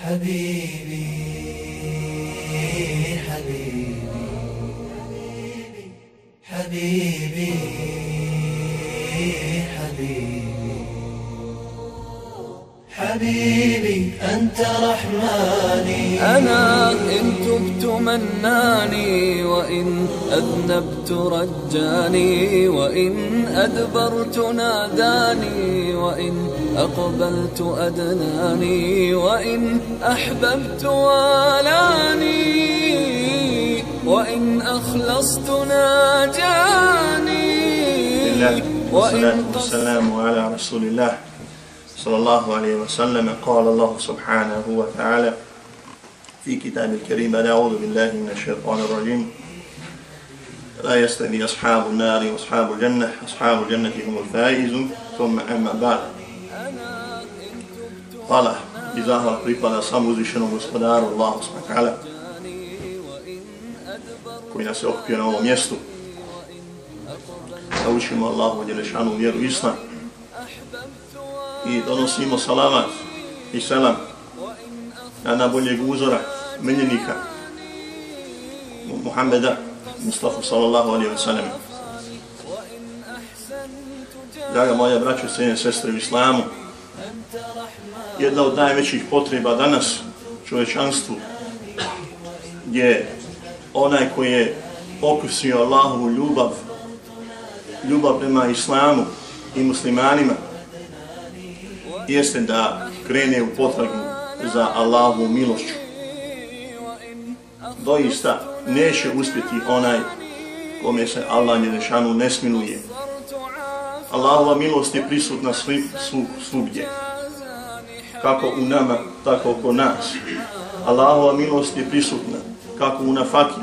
حبيبي حبيبي حبيبي حبيبي. حبيبي أنت رحماني. أنا مناني وإن أذنبت رجاني وإن أدبرت ناداني وإن أقبلت أدناني وإن أحببت والاني وإن أخلصت ناجاني لله والصلاة والسلام على رسول الله صلى الله عليه وسلم. قال الله سبحانه وتعالى في كتاب الكريم. أنا أعوذ بالله من الشيطان الرجيم. لا يستوي أصحاب النار وأصحاب الجنة أصحاب الجنة هم الفائزون ثم أما بعد. قال إذا أقرب على سمو ذيشن ومسقدار الله سبحانه وتعالى كنا سأخبرنا هو ميستو أوشم الله وجل شانه مير إسلام i donosimo salamat i selam na najboljeg uzora. Miljenika Muhammeda Mustafa sallallahu alaihi wa sallam. Draga moja braćo i cijenje sestre u islamu, jedna od najvećih potreba danas čovečanstvu je onaj koji je okusio Allahovu ljubav, ljubav prema islamu i muslimanima, jeste da krene u potragu za Allahovu milošću. Doista neće uspjeti onaj kome se Allah Njerešanu ne smiluje. Allahova milost je prisutna svi, svu, svugdje. Kako u nama, tako oko nas. Allahova milost je prisutna kako u nafaki,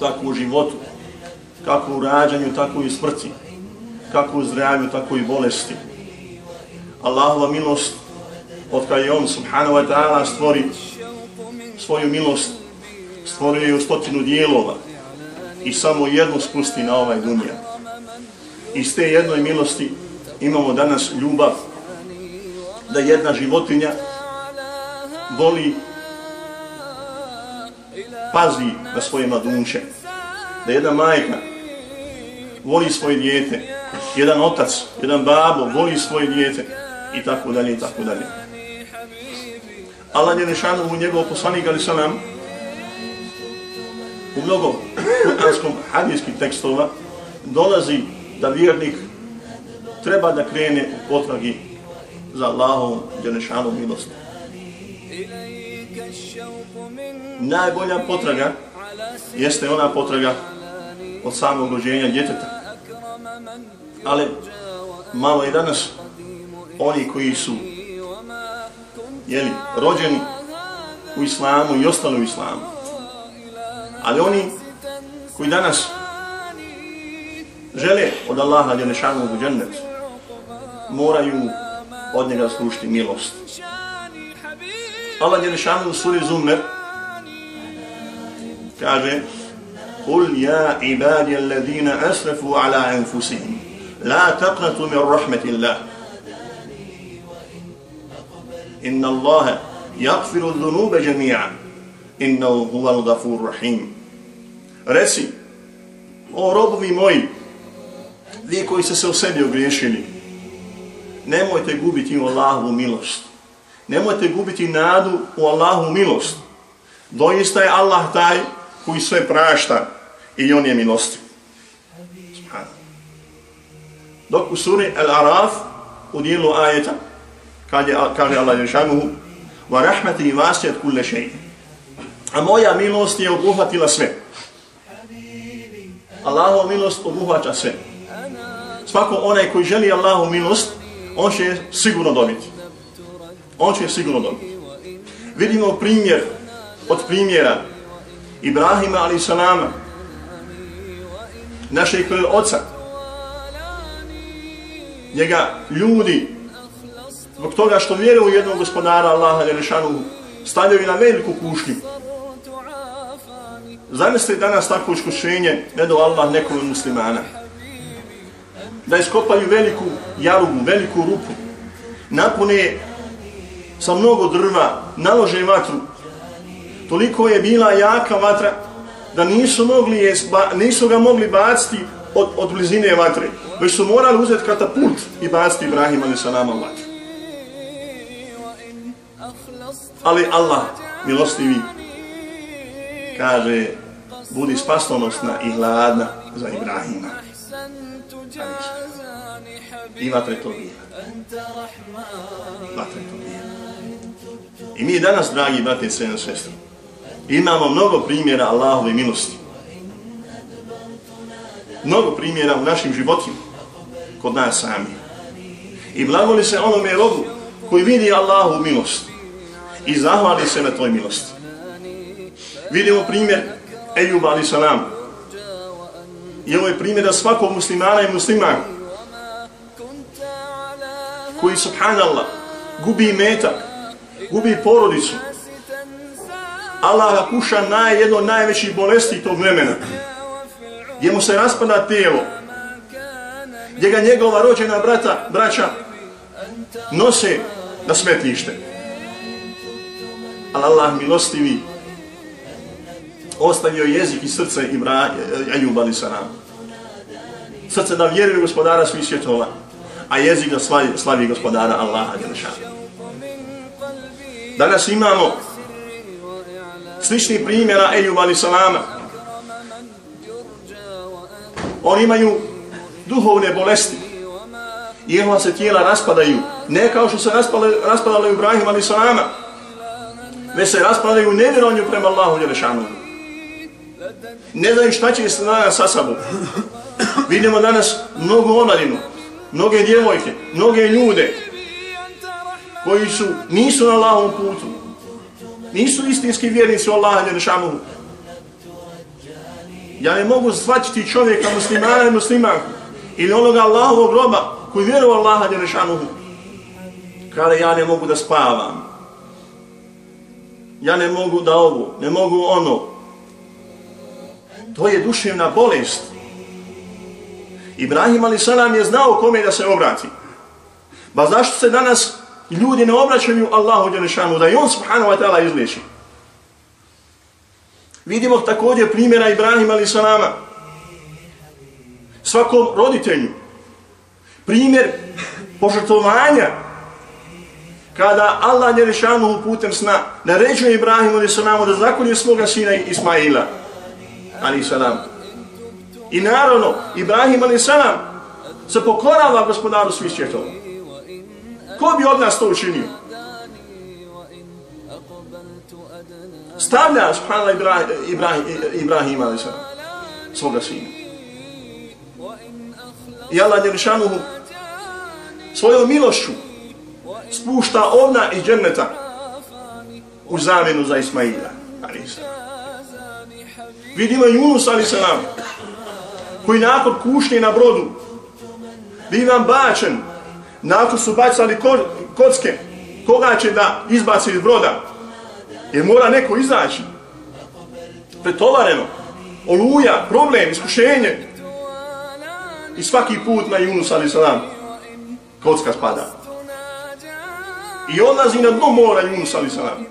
tako u životu, kako u rađanju, tako i u smrti, kako u zdravlju, tako i bolesti. Allahova milost, od kada je On subhanahu wa ta'ala stvori svoju milost, stvorio je u stotinu dijelova i samo jedno spusti na ovaj dunja. Iz te jednoj milosti imamo danas ljubav da jedna životinja voli pazi na svoje mladunče. Da jedna majka voli svoje dijete, jedan otac, jedan babo voli svoje dijete i tako dalje i tako dalje. Allah je nešanu u njegov poslanik ali sam nam u mnogo kuranskom hadijskih tekstova dolazi da vjernik treba da krene u potragi za Allahom djenešanu milost. Najbolja potraga jeste ona potraga od samog rođenja djeteta. Ali malo je danas oni koji su jeli, rođeni u islamu i ostali u islamu. Ali oni koji danas žele od Allaha djenešanu u džennet, moraju od njega slušiti milost. Allah djenešanu u suri Zummer kaže قل يا عبادي الذين أسرفوا على أنفسهم لا تقنطوا من رحمة الله inna Allahe jakfiru dhunube žemija, inna huvan gafur rahim. Reci, o robovi moji, vi koji ste se u sebi ogriješili, nemojte gubiti Allahovu milost. Nemojte gubiti nadu u Allahovu milost. Doista je Allah taj koji sve prašta i on je milostiv. Dok u suri Al-Araf u dijelu ajeta, kaže, kaže Allah Ješanuhu wa rahmeti vasijat kulle šeji. A moja milost je obuhvatila sve. Allahova milost obuhvaća sve. Svako onaj koji želi Allahu milost, on će sigurno dobiti. On će sigurno dobiti. Vidimo primjer od primjera Ibrahima ali salama, našeg oca. Njega ljudi, zbog toga što vjeruju u jednog gospodara Allaha Jelešanu, stavljaju na veliku kušnju. Zamislite danas takvo iskušenje, ne do Allah nekom muslimana. Da iskopaju veliku jarugu, veliku rupu, napune sa mnogo drva, nalože vatru. Toliko je bila jaka vatra da nisu, mogli je, nisu ga mogli baciti od, od blizine vatre, već su morali uzeti katapult i baciti Ibrahima ali sa nama u Ali Allah, milostivi, kaže, budi spasonosna i hladna za Ibrahima. I vatre to bila. Vatre to bila. I mi danas, dragi brate i sredno sestri, imamo mnogo primjera Allahove milosti. Mnogo primjera u našim životima, kod nas sami. I blagoli se onome robu koji vidi Allahu milost i zahvali se na tvoj milosti. Vidimo primjer Ejuba ali salam. I ovo je primjer da svakog muslimana i musliman koji, subhanallah, gubi metak, gubi porodicu. Allah ga kuša na jedno od najvećih bolesti tog vremena. Gdje mu se raspada tijelo. Gdje ga njegova rođena brata, braća nose na smetlište. Ali Allah milostivi ostavio jezik i srce Ibra, Ejub ali salam. Srce da vjeruje gospodara svih svjetova, a jezik da slavi, slavi gospodara Allaha Đelešana. Danas imamo slični primjera Ejub ali salama. Oni imaju duhovne bolesti. Njihova se tijela raspadaju. Ne kao što se raspadale, raspadale Ibrahim ali salama već se raspadaju u nevjeronju prema Allahu Đelešanu. Ne znaju šta će se danas sa sobom. Vidimo danas mnogo omladinu, mnoge djevojke, mnoge ljude koji su, nisu na Allahovom putu. Nisu istinski vjernici u Allaha Đelešanuhu. Ja ne mogu shvatiti čovjeka muslimana i muslimanku ili onoga Allahovog groba koji vjeruje u Allaha Đelešanuhu. Kada ja ne mogu da spavam. Ja ne mogu da ovo, ne mogu ono. To je duševna bolest. Ibrahim ali salam je znao kome da se obrati. Ba zašto se danas ljudi ne obraćaju Allahu Đelešanu, da i on subhanahu wa ta'ala izliječi. Vidimo također primjera Ibrahima ali salama. Svakom roditelju. Primjer požrtovanja kada Allah Đelešanu putem sna naređuje Ibrahimu ali da zakolje svoga sina Ismaila ali salam. I naravno, Ibrahim ali salam se pokorava gospodaru svih svjetova. Ko bi od nas to učinio? Stavlja subhanallah Ibrahim, Ibrahim, Ibrahim ali sam svoga sina. I Allah Đerišanuhu svojom milošću spušta ovna iz dženneta u zamjenu za Ismaila. Vidimo Yunus ali salam koji nakon kušnje na brodu biva bačen nakon su bacali ko, kocke, koga će da izbaci iz broda? Jer mora neko izaći. Pretovareno. Oluja, problem, iskušenje. I svaki put na Yunus ali salam kocka spada. I odlazi na dno mora Yunus ali salam.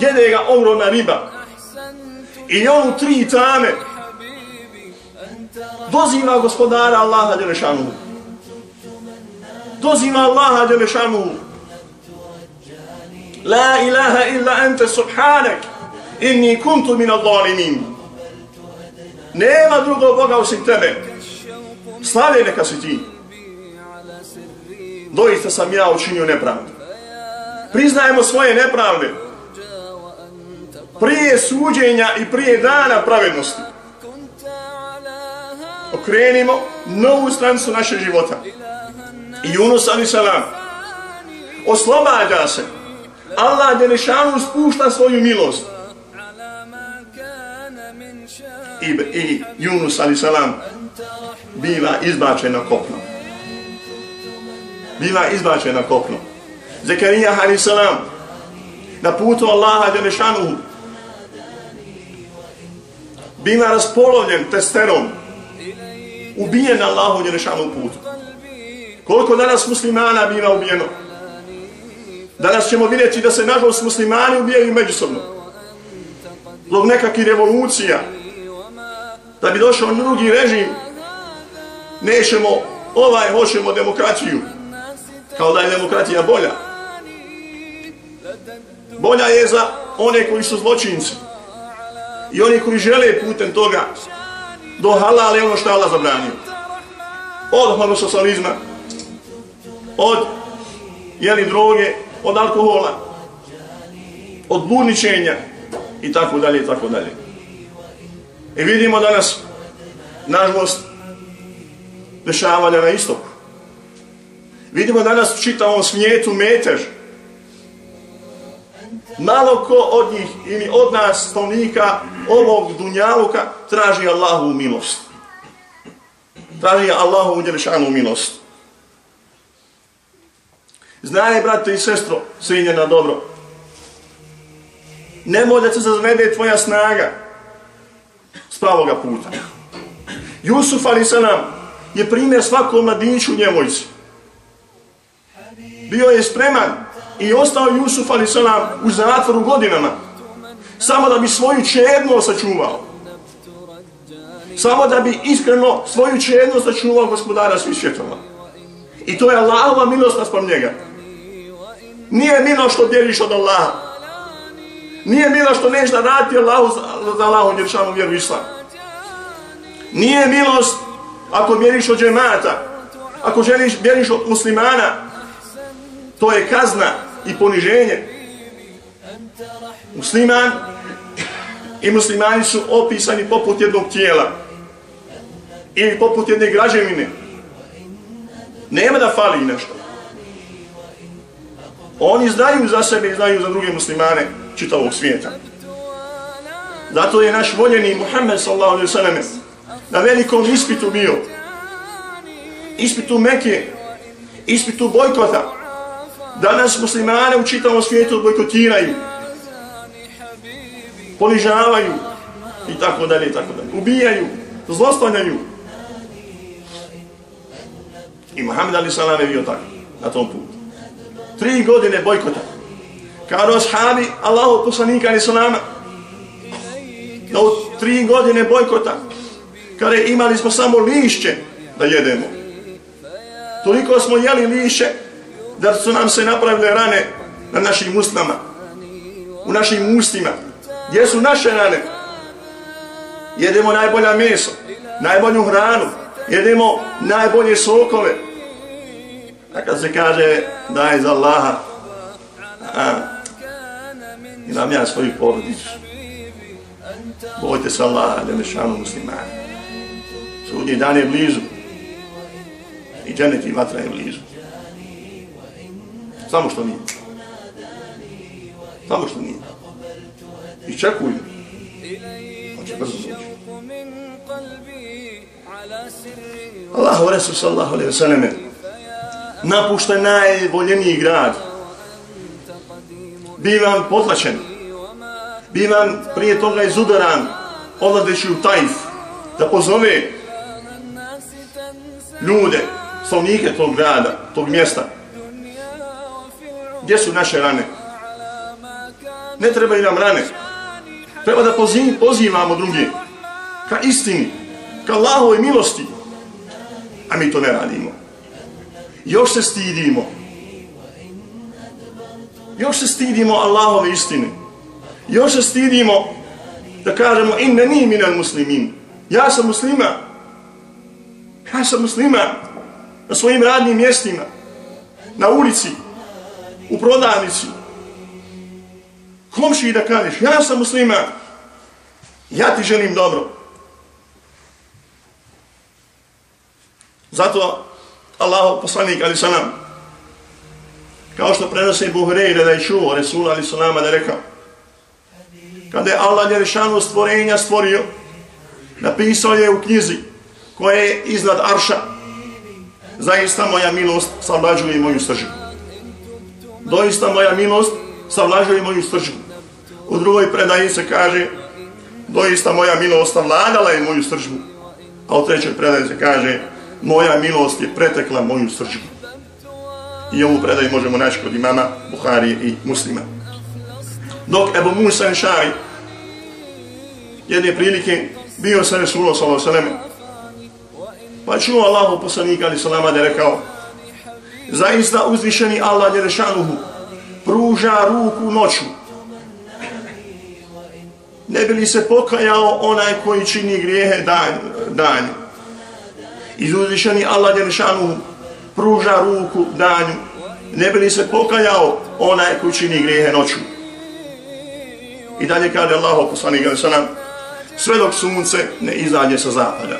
Jede ga ogromna riba. I on u tri tame doziva gospodara Allaha Đelešanu doziva Allaha Đelešanu. La ilaha illa ente subhanak, inni kuntu min al-zalimin. Nema drugog Boga osim tebe. Slave neka si ti. Doista sam ja učinio nepravdu. Priznajemo svoje nepravde. Prije suđenja i prije dana pravednosti. Okrenimo novu strancu naše života. I Yunus ali salam oslobađa se. Allah je spušta svoju milost. I, i Yunus ali salam biva izbačen na kopno. Biva izbačen na kopno. Zekarija ali salam na putu Allaha je nešanu biva raspolovljen testerom ubijen na Allahu je putu. Koliko danas muslimana biva ubijeno? Danas ćemo vidjeti da se nažalost muslimani ubijaju međusobno. Zbog nekakvih revolucija. Da bi došao drugi režim, nećemo ovaj, hoćemo demokraciju. Kao da je demokratija bolja. Bolja je za one koji su zločinci. I oni koji žele putem toga do halale ono što je Allah zabranio. Od homosocializma, od jeli droge, od alkohola, od burničenja i tako dalje i tako dalje. I vidimo danas, nažalost, dešavanja na istoku. Vidimo danas u čitavom svijetu metež. Malo ko od njih ili od nas stavnika ovog dunjaluka traži Allahu milost. Traži Allahu uđelešanu milost. Znaj, brate i sestro, svinje na dobro. Nemoj da se zazvede tvoja snaga s pravoga puta. Jusuf ali se nam je primjer svakom mladinču njemojci. Bio je spreman i ostao Jusuf ali salam u zatvoru godinama. Samo da bi svoju čedno sačuvao. Samo da bi iskreno svoju čedno sačuvao gospodara svih svjetova. I to je Allahova milost naspram njega. Nije milo što djeliš od Allaha. Nije milo što neš da radi Allahu za Allahu djelišanu vjeru Islam. Nije milost ako vjeriš od džemata, ako želiš, vjeriš od muslimana, to je kazna i poniženje. Musliman i muslimani su opisani poput jednog tijela ili poput jedne građevine. Nema da fali nešto. Oni znaju za sebe i znaju za druge muslimane čitavog svijeta. Zato je naš voljeni Muhammed sallallahu alaihi sallam na velikom ispitu bio. Ispitu Mekije, ispitu bojkota. Danas muslimane u čitavom svijetu bojkotiraju. Ponižavaju i tako dalje i tako dalje. Ubijaju, zlostavljaju. I Muhammed Ali Salam je bio tako na tom putu tri godine bojkota. Kao ashabi Allahu poslanika ali Salama. Da u tri godine bojkota, kada imali smo samo lišće da jedemo. Toliko smo jeli lišće da su nam se napravile rane na našim usnama, u našim ustima. Gdje su naše rane? Jedemo najbolja meso, najbolju hranu, jedemo najbolje sokove, A kad se kaže da je za Allaha, a, imam ja svojih porodicu. Bojte se Allaha, da ne šanu muslimani. Sudnji dan je blizu. I dženet i vatra je blizu. Samo što nije. Samo što nije. I čekuju. Hoće brzo doći. Allahu Resul sallahu alaihi wa sallam napušta najvoljeniji grad. Bivam potlačen. Bivam prije toga izudaran, odladeći u Tajf, da pozove ljude, stavnike tog grada, tog mjesta. Gdje su naše rane? Ne trebaju nam rane. Treba da pozivamo drugi ka istini, ka Allahove milosti. A mi to ne radimo još se stidimo. Još se stidimo Allahove istine. Još se stidimo da kažemo inne ni minal muslimin. Ja sam muslima. Ja sam muslima na svojim radnim mjestima, na ulici, u prodavnici. Komši da kažeš, ja sam musliman, ja ti želim dobro. Zato Allahu poslanik ali sa nam. Kao što prenose Buhreire da je čuo Resul ali sa nama da je rekao. Kada je Allah Jerešanu stvorenja stvorio, napisao je u knjizi koja je iznad Arša. Zaista moja milost savlađuje moju sržinu. Doista moja milost savlažuje moju stržbu. U drugoj predaji se kaže doista moja milost savladala je moju stržbu. A u trećoj predaji se kaže moja milost je pretekla moju sržbu. I ovu predaju možemo naći kod imama Buhari i muslima. Dok Ebu Musa i jedne prilike bio sa Resulom sallallahu sallam pa čuo Allahu poslanika ali salama da je rekao zaista uzvišeni Allah Jerešanuhu pruža ruku noću ne bi li se pokajao onaj koji čini grijehe dan, danju. I uzvišeni Allah Đelešanu pruža ruku danju. Ne bi li se pokajao onaj koji čini grijehe noću. I dalje kaže Allah poslani Đelešanu sve dok sunce ne izađe sa zapada.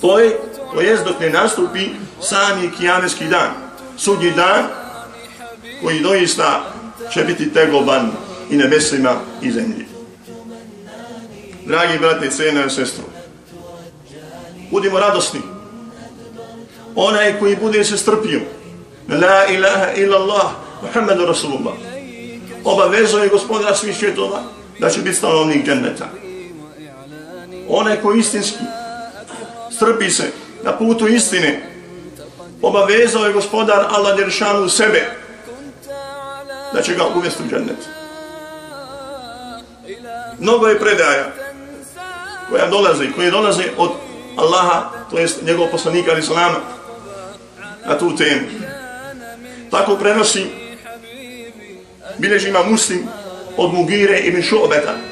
To je, to jest dok ne nastupi sami kijaneski dan. Sudnji dan koji doista će biti tegoban i nebesima i zemlji dragi brate i cijene i budimo radosni. Onaj koji bude se strpio, la ilaha illa Allah, Muhammedu Rasulullah, obavezuje gospodar svih svjetova da će biti stanovnik dženneta. Onaj koji istinski strpi se na putu istine, obavezao je gospodar Allah Đeršanu sebe da će ga uvesti u džennet. Mnogo je predaja koja dolaze, koje dolaze od Allaha, to jest njegov poslanika ali salama, na tu temu. Tako prenosi bilježima muslim od Mugire i Mišobeta. Šu'beta.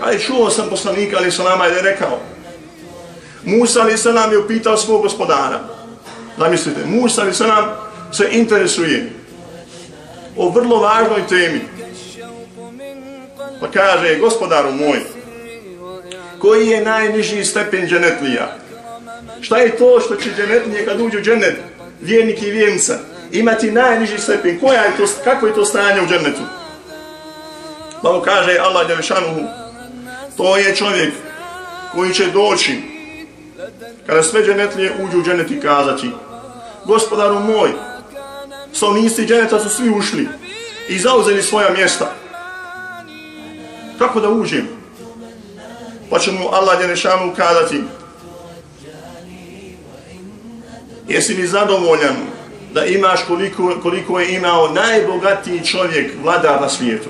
Kada čuo sam poslanika ali salama je rekao, Musa ali salam je upitao svog gospodara. Zamislite, Musa ali salam se interesuje o vrlo važnoj temi. Pa kaže, gospodaru moj, koji je najniži stepen dženetlija. Šta je to što će dženetlije kad uđu dženet, vjernik i vjernica, imati najniži stepen? Koja je to, kako je to stanje u dženetu? Pa mu kaže Allah Đelešanuhu, to je čovjek koji će doći kada sve dženetlije uđu u dženet i gospodaru moj, stanovnici dženeta su svi ušli i zauzeli svoja mjesta. Kako da uđem? pa će mu Allah Đelešanu kazati jesi li zadovoljan da imaš koliko, koliko je imao najbogatiji čovjek vladar na svijetu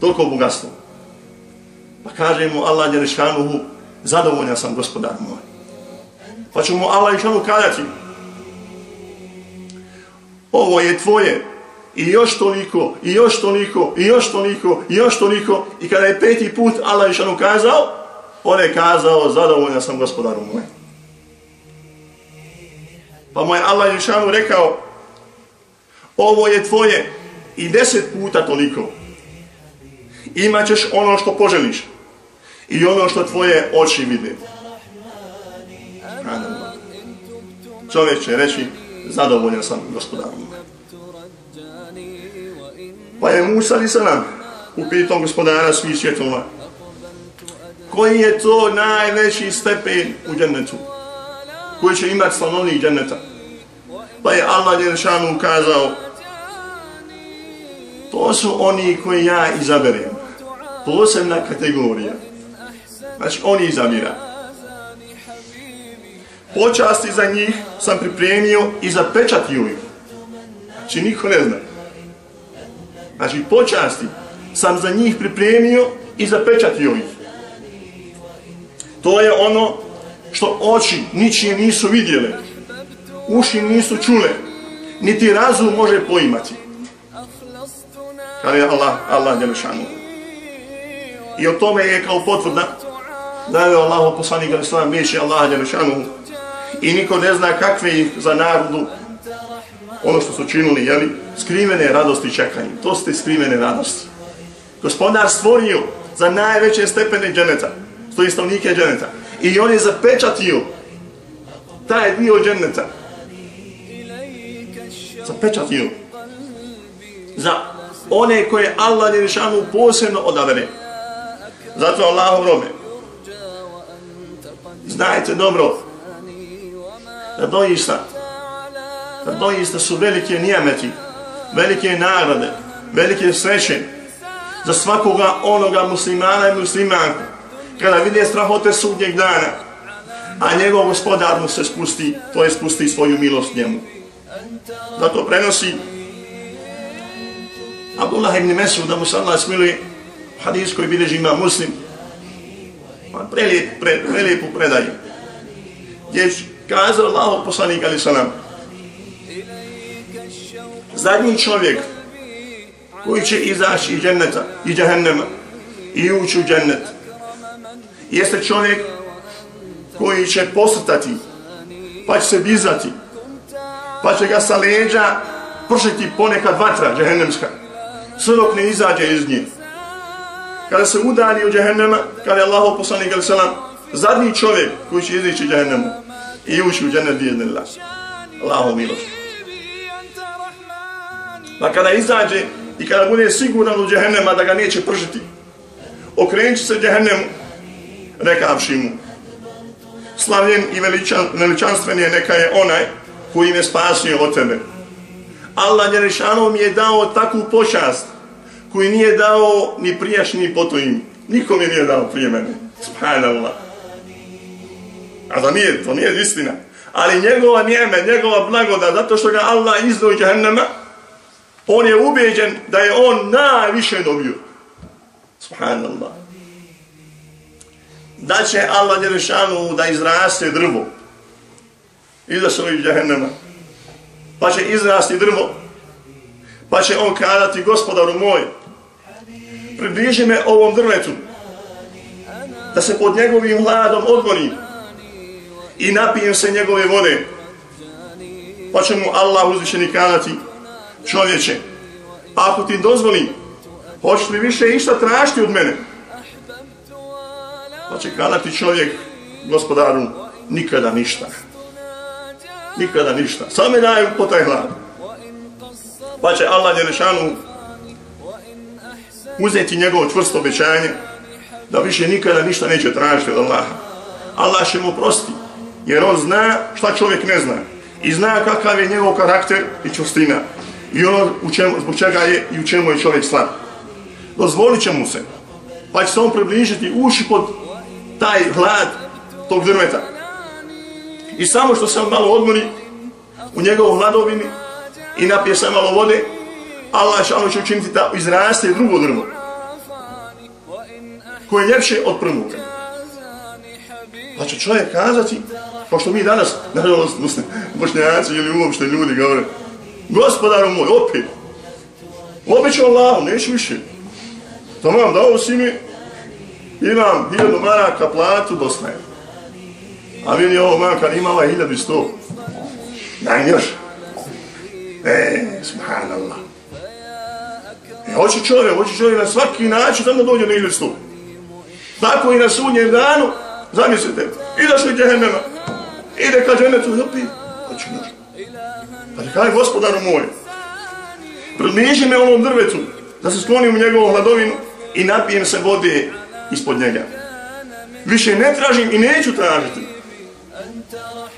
toliko bogatstvo pa kaže mu Allah Đelešanu zadovoljan sam gospodar moj pa će mu Allah išanu kadati. ovo je tvoje i još toliko, i još toliko, i još toliko, i još toliko, i kada je peti put Allah je kazao, On je kazao, zadovoljna sam gospodaru moj. Pa mu je Allah Ješanu rekao, ovo je tvoje i deset puta toliko. Imaćeš ono što poželiš i ono što tvoje oči vide. Čovjek će reći, zadovoljan sam gospodarom. Pa je Musa li sa upitao gospodara svih svjetova, koji je to najveći stepen u džennetu? Koji će imati stanovnik dženneta? Pa je Allah Jelšanu ukazao to su oni koji ja izaberem. Posebna kategorija. Znači oni izabira počasti za njih sam pripremio i zapečatio ih znači niko ne zna znači počasti sam za njih pripremio i zapečatio ih To je ono što oči ničije nisu vidjele, uši nisu čule, niti razum može poimati. Kada je Allah, Allah Đelešanu. I o tome je kao potvrda da je Allah poslanik ali sallam biješi Allah Đelešanu i niko ne zna kakve ih za narodu ono što su činili, jeli, skrivene radosti čekanje. To ste skrivene radosti. Gospodar stvorio za najveće stepene dženeta stoji stavnike dženeta. I on je zapečatio taj dio dženeta. Zapečatio. Za one koje Allah je posebno odabere. Zato Allahom robe. Znajte dobro da doista da doista su velike nijameti, velike nagrade, velike sreće za svakoga onoga muslimana i muslimanku. Kada vide strahote sudnjeg dana, a njegov gospodar mu se spusti, to je spusti svoju milost njemu. da to prenosi Abdullah ibn Mesud, da mu se Allah smiluje, hadis koji bilježi ima muslim, pa prelijep, pre, prelijepu predaju, gdje kazao Allahov poslanik ali salam, zadnji čovjek koji će izaći iz dženneta, i džahennema i ući u džennet, jeste čovjek koji će posrtati, pa će se dizati, pa će ga sa leđa pršiti ponekad vatra džahennemska, sve dok ne izađe iz nje. Kada se udari u džahennema, kada je Allah poslanik ali salam, zadnji čovjek koji će izići džahennemu i ući u džennet bijednila. Allaho milost. Pa kada izađe i kada bude siguran u džehennema da ga neće pržiti, okrenut se džehennemu, rekavši mu, slavljen i veličan, veličanstven je neka je onaj koji me spasio od tebe. Allah Jerešanu mi je dao takvu počast koji nije dao ni prijašnji potojim. Nikom je nije dao prije mene. Subhanallah. A to nije, to nije istina. Ali njegova njeme, njegova blagoda, zato što ga Allah izdao iz jahennama, on je ubeđen da je on najviše dobio. Subhanallah. Da će Allah Jerešanu da izraste drvo. Izašao iz jahennama pa će izrasti drvo, pa će on kadati gospodaru moj, približi me ovom drvetu, da se pod njegovim hladom odmorim i napijem se njegove vode, pa će mu Allah uzvišeni kazati, čovječe, ako ti dozvoli, hoćeš li više išta tražiti od mene? Pa će kazati čovjek, gospodaru, nikada ništa nikada ništa. Same daju po taj hlad. Pa će Allah Đelešanu uzeti njegovo čvrsto obećanje da više nikada ništa neće tražiti od Allaha. Allah će mu prosti, jer on zna šta čovjek ne zna. I zna kakav je njegov karakter i čustina. I ono u čemu, zbog čega je i u čemu je čovjek slab. Dozvolit će mu se. Pa će se on približiti uši pod taj hlad tog drveta i samo što se on malo odmori u njegovom hladovini i napije se malo vode, Allah će ono će učiniti da izraste drugo drvo koje je ljepše od prvog. Pa će čovjek kazati, pošto mi danas, nažalost, bošnjaci ili uopšte ljudi govore, gospodaru moj, opet, opet ću Allah, neću više. To vam dao si mi, imam hiljadu maraka platu, dosta je. A vidi ovo makar imala 1100. Daj još. E, subhanallah. E, hoće čovjek, hoće čovjek na svaki način samo dođe na 1100. Tako i na sudnjem danu, zamislite, izašli li ide ka džennetu, opet, hoće još. Pa ti gospodaru moj, približi me ovom drvetu, da se sklonim u njegovu hladovinu i napijem se vode ispod njega. Više ne tražim i neću tražiti.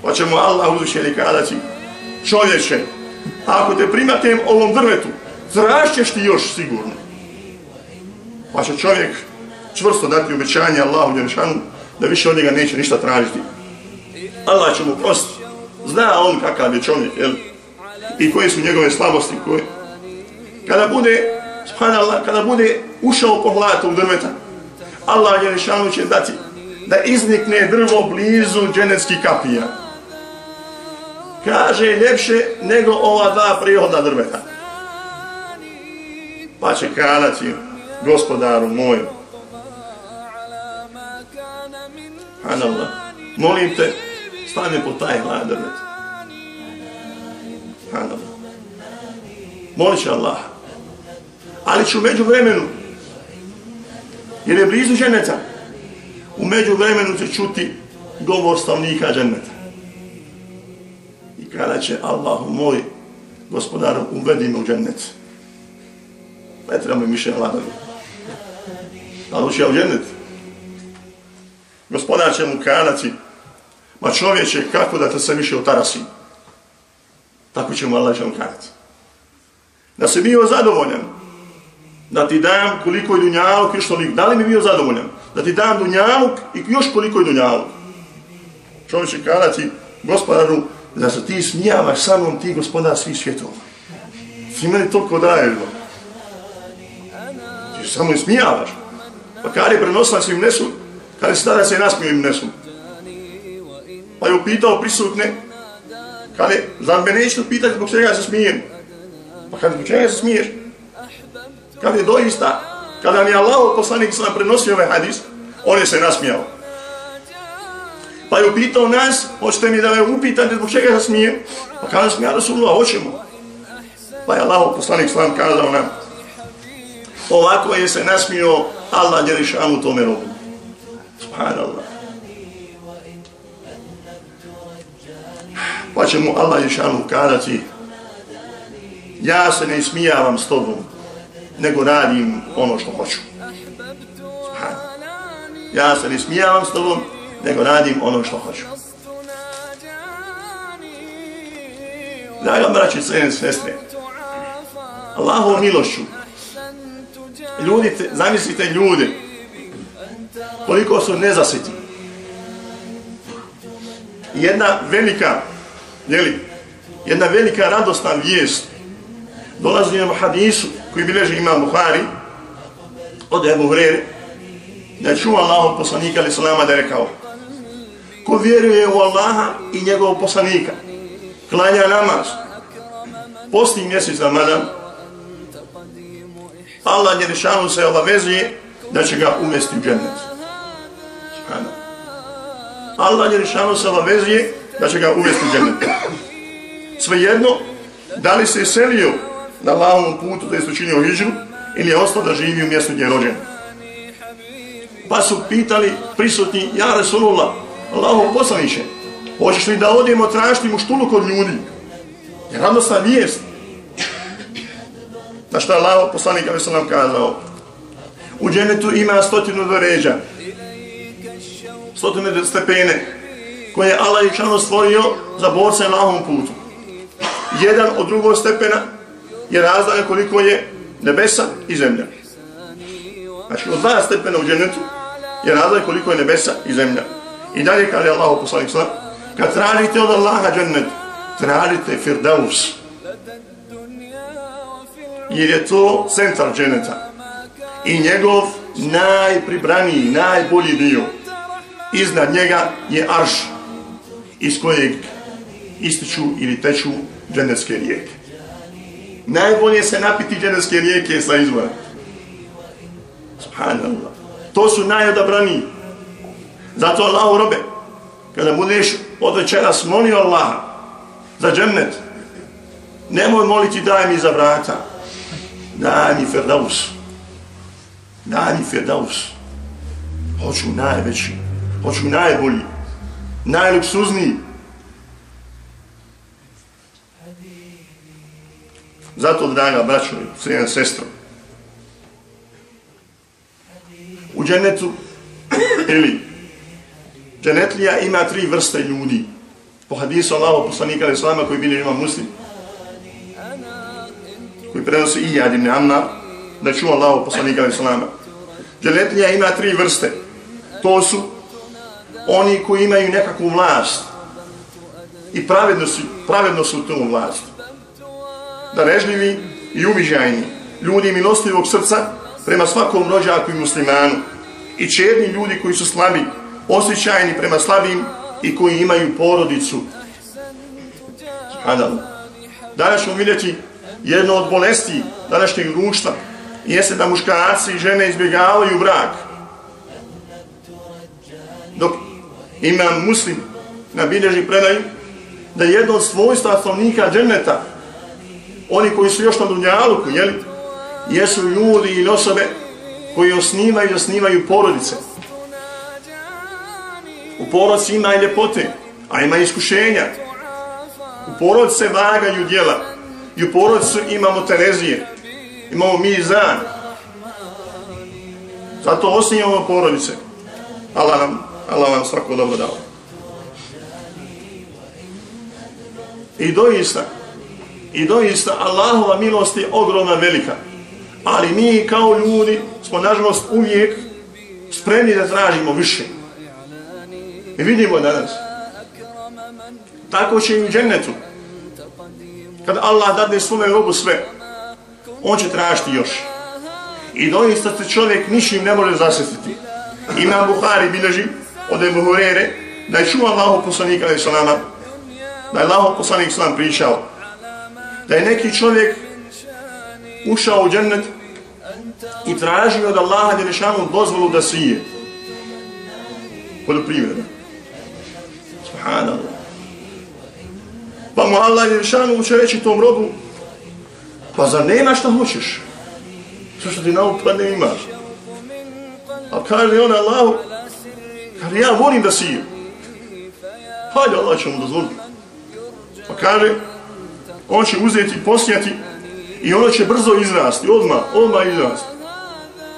Pa će mu Allah uzvišeni kadaći, čovječe, ako te primatem ovom drvetu, zrašćeš ti još sigurno. Pa će čovjek čvrsto dati obećanje Allahu Đeršanu da više od njega neće ništa tražiti. Allah će mu prostiti. Zna on kakav je čovjek, jel? I koje su njegove slabosti, koje... Kada bude, subhanallah, kada bude ušao po u drveta, Allah Đeršanu će dati da iznikne drvo blizu dženeckih kapija kaže ljepše nego ova dva prihodna drveta. Pa će kanati gospodaru moj. Hanallah, molim te, stane po taj hlad drvet. Molit će Allah. Ali ću među vremenu, jer je blizu ženeta, u među vremenu će čuti govor stavnika ženeta kada će Allahu moj gospodaru uvedi me u džennet. Ne treba mi više hladovi. Ali ući ja u džennet. Gospodar će mu kanati, ma čovječe, kako da te se više otarasi? Tako će mu Allah kanati. Da se bio zadovoljan, da ti dam koliko je dunjaluk i što li, da li mi bio zadovoljan? Da ti dam dunjaluk i još koliko je dunjaluk. Čovjek će kanati gospodaru, da se ti smijavaš sa mnom, ti gospodar svih svjetova. Ti meni toliko daješ, bo. Ti samo smijavaš. Pa kada je prenosila im nesu, kada je stara se nasmio im nesu. Pa je upitao prisutne, kada, je, zar me nećete pitati zbog čega se smijem? Pa kada, zbog čega se smiješ? Kada je doista, kada mi je Allah poslanik sam prenosio ovaj hadis, on je se nasmijao. Pa je upitao nas, hoćete mi da me upitate zbog čega se smijem? Pa kada sam ja Rasulullah, hoćemo. Pa je Allah poslanik sam kazao nam, ovako je se nasmio Allah Đerišanu tome robu. Subhanallah. Pa će mu Allah Đerišanu kazati, ja se ne smijavam s tobom, nego radim ono što hoću. Ja se ne smijavam s tobom, nego radim ono što hoću. Draga braći, sve sestre, Allahovom milošću, ljudi, te, zamislite ljude, koliko su nezasiti. Jedna velika, jeli, jedna velika radosna vijest. Dolazi nam hadisu koji bileži imam Buhari od Ebu Hrere da je čuo Allahov poslanika ali salama da je rekao ko vjeruje u Allaha i njegovog poslanika klanja namaz posti mjesec Ramadan Allah je se obavezuje da će ga umesti u džennet. Allah je se obavezuje da će ga uvesti džennet. Svejedno, da li se iselio na Allahovom putu da je učinio hijđu ili je ostao da živi u mjestu gdje je rođen. Pa su pitali prisutni, ja Resulullah, Allahov poslaniće, hoćeš li da odijemo tražiti muštulu kod ljudi? Je radostna vijest. Na što je Allah poslanik ali sam nam kazao. U dženetu ima stotinu dvoređa. Stotinu stepene koje je Allah ičano stvorio za borce na ovom putu. Jedan od drugog stepena je razlika koliko je nebesa i zemlja. Znači od dva stepena u dženetu je razlika koliko je nebesa i zemlja. I dalje kada je Allah poslanik sam, kad tražite od Allaha džennet, tražite Firdaus jer je to centar dženeta i njegov najpribraniji, najbolji dio iznad njega je arš iz kojeg ističu ili teču dženevske rijeke. Najbolje se napiti dženevske rijeke sa izvora. Subhanallah. To su najodabraniji. Zato Allah robe, kada budeš od večeras molio Allaha za džennet, nemoj moliti daj mi za vrata, daj mi Ferdaus. Daj mi Ferdaus. Hoću najveći, hoću najbolji, najluksuzniji. Zato, draga braćo i sredna sestra, u dženetu, ili dženetlija ima tri vrste ljudi. Po hadisu Allaho poslanika ali slama koji bili ima muslim, koji prenosi i Jad ibn Ammar, da čuo Allaho poslanika ali slama. Dženetlija ima tri vrste. To su oni koji imaju nekakvu vlast i pravedno su, pravedno su u vlast. Darežljivi i uviđajni, ljudi milostivog srca prema svakom rođaku i muslimanu i čedni ljudi koji su slabi, osjećajni prema slabim i koji imaju porodicu. Subhanallah. Danas ćemo vidjeti jedno od bolesti današnjeg društva jeste da muškarci i žene izbjegavaju brak. Dok imam muslim na bilježi predaju da jedno od svojstva stanovnika dženeta, oni koji su još na dunjaluku, jeli, jesu ljudi ili osobe koji osnivaju i osnivaju porodice. U porodici ima i ljepote, a ima iskušenja. U porodici se vagaju djela, I u porodicu imamo Terezije, imamo mi zan. Zato osnijemo porodice. Allah nam, Allah vam svako dobro dao. I doista, i doista, Allahova milost je ogromna velika. Ali mi kao ljudi smo nažalost uvijek spremni da tražimo više. I vidimo danas. Tako će i u džennetu. Kad Allah dadne svome robu sve, on će tražiti još. I doista se čovjek ničim ne može zasjetiti. Imam Buhari bileži od Ebu Hurere da je čuo Allahu poslanika ali salama da je Allahu poslanik salam pričao da je neki čovjek ušao u džennet i tražio od Allaha Đelešanu dozvolu da sije. Poljoprivreda. Subhanallah. Pa mu Allah Đelešanu će reći tom robu pa zar nema šta hoćeš? Sve što ti na pa ne imaš. A kaže on Allahu kaže ja volim da sijem. Hajde Allah će mu dozvoliti. Pa kaže on će uzeti, posjati i ono će brzo izrasti, odmah, odmah izrasti.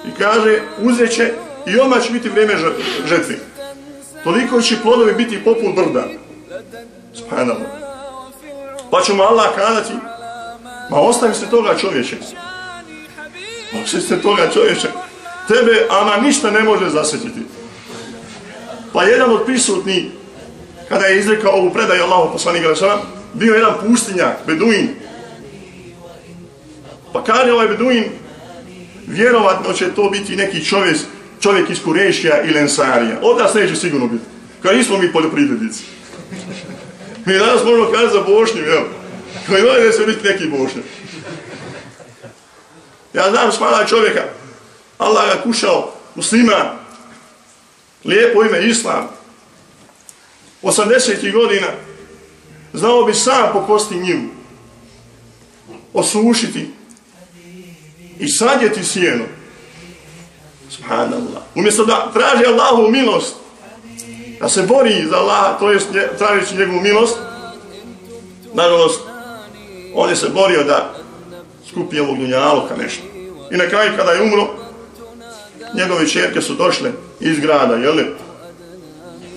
I kaže, uzet će i odmah će biti vrijeme žetvi. Toliko će plodovi biti poput brda. Spanalo. Pa će mu Allah kazati, ma ostavi se toga čovječe. Ostavi se toga čovječe. Tebe, ama ništa ne može zasjetiti. Pa jedan od prisutnih, kada je izrekao ovu predaju Allahu poslanika Rasana, bio jedan pustinjak, beduin. Pa kaže ovaj beduin, vjerovatno će to biti neki čovjek, čovjek iz Kurešija ili Ensarija. Od nas neće sigurno biti. Kao nismo mi poljoprivrednici. Mi danas možemo kazi za bošnju, jel? Kao ima da se biti neki bošnju. Ja znam smala čovjeka, Allah ga kušao, musliman, lijepo ime, islam. 80. godina, znao bi sam pokosti njivu, osušiti i sadjeti sjeno. Subhanallah. Umjesto da traži Allahu milost, da se bori za Allah, to je tražići njegovu milost, nažalost, on je se borio da skupi ovog dunjaluka nešto. I na kraju kada je umro, njegove čerke su došle iz grada, jel?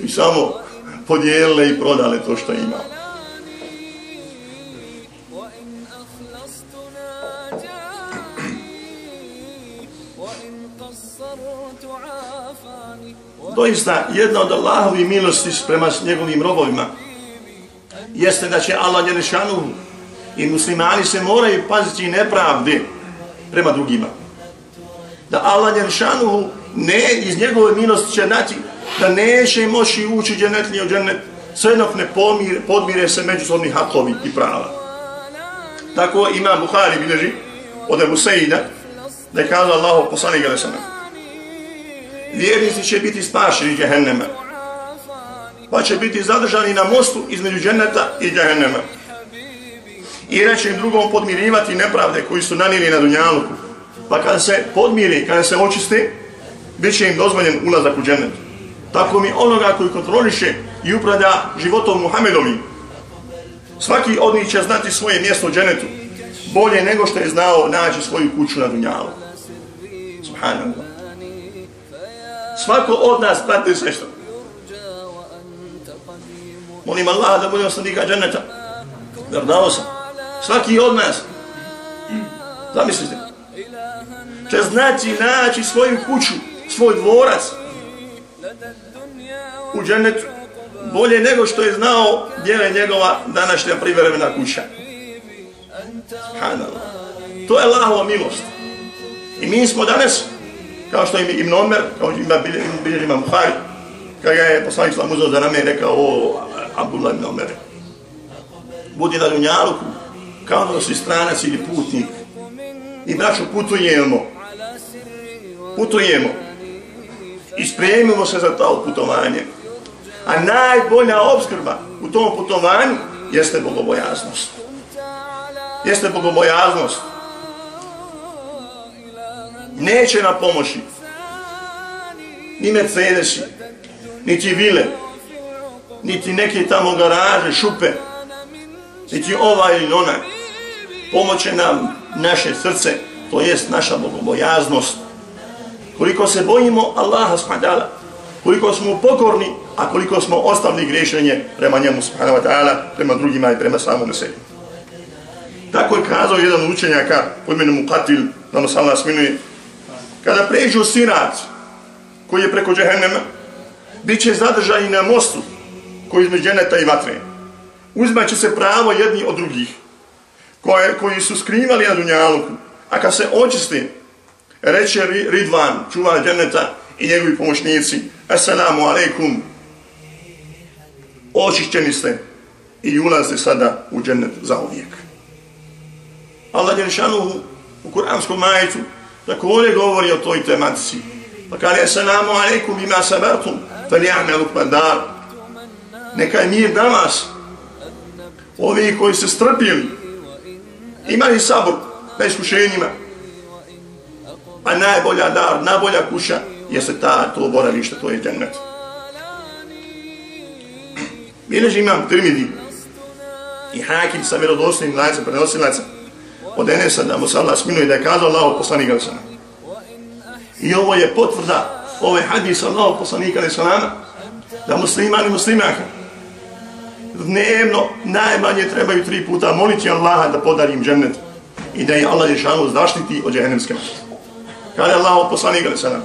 I samo podijelile i prodale to što ima. imao. doista jedna od Allahovi milosti prema njegovim robovima jeste da će Allah Jerešanu i muslimani se moraju paziti nepravde prema drugima. Da Allah Đelešanu ne iz njegove milosti će naći da neće moći ući dženetlije u dženet sve dok ne pomire, podmire se međusobni hakovi i prava. Tako ima Buhari bilježi od Ebu Sejida da je kazao Allahu poslani Đelešanu vjernici će biti spašeni džehennema. Pa će biti zadržani na mostu između dženneta i džehennema. I reći im drugom podmirivati nepravde koji su nanili na dunjaluku. Pa kada se podmiri, kada se očiste, bit će im dozvoljen ulazak u džennet. Tako mi onoga koji kontroliše i upravlja životom Muhammedovim, svaki od njih će znati svoje mjesto u džennetu bolje nego što je znao naći svoju kuću na dunjalu. Subhanallah. Svako od nas prati sve što. Molim Allah da budemo stanika dženeta. Jer dao sam. Svaki od nas. Zamislite. Će znači naći svoju kuću, svoj dvorac u dženetu bolje nego što je znao gdje je njegova današnja privremena kuća. Subhanallah. To je Allahova milost. I mi smo danas kao što im Ibn Omer, kao ima bilje ima Buhari, kada je poslanik Islam uzao za rame i rekao, o, Abdullah Ibn Omer, budi na dunjaluku, kao da si stranac ili putnik. I braću, putujemo. Putujemo. I spremimo se za to putovanje. A najbolja obskrba u tom putovanju jeste bogobojaznost. Jeste bogobojaznost neće na pomoći ni Mercedesi, niti vile, niti neke tamo garaže, šupe, niti ova ili ona. Pomoće nam naše srce, to jest naša bogobojaznost. Koliko se bojimo Allaha subhanahu wa ta'ala, koliko smo pokorni, a koliko smo ostavili grešenje prema njemu subhanahu wa ta'ala, prema drugima i prema samom sebi. Tako je kazao jedan učenjaka po imenu Muqatil, da nas Allah sminuje, kada pređu sirat koji je preko džehennema, bit će zadržani na mostu koji je između dženeta i vatre. Uzmat će se pravo jedni od drugih, koje, koji su skrivali na dunjaluku. A kad se očiste, Reče Ridvan, čuvar dženeta i njegovi pomoćnici, Assalamu alaikum, očišćeni ste i ulaze sada u džennet za uvijek. Allah Đelšanu u kuranskom majicu također govori o toj tematici. Pa kada je salamu alaikum ima sabartum, fa ni'amelu kmadar. Neka je mir na vas. Ovi koji se strpili, imali sabor na iskušenjima. A najbolja dar, najbolja kuća jeste ta, to boravište, to je džennet. Bileži imam Tirmidhi i Hakim sa vjerodosnim lajcem, prenosilaca od Enesa da mu se Allah sminuje da je kazao Allah poslanika ali sanama. I ovo je potvrda ovo je hadis Allah poslanika ali sanama da musliman i muslimaka dnevno najmanje trebaju tri puta moliti Allaha da podari im džennet i da je Allah Ješanu zaštiti od džehennemske mati. Kada je Allah poslanik ali sada?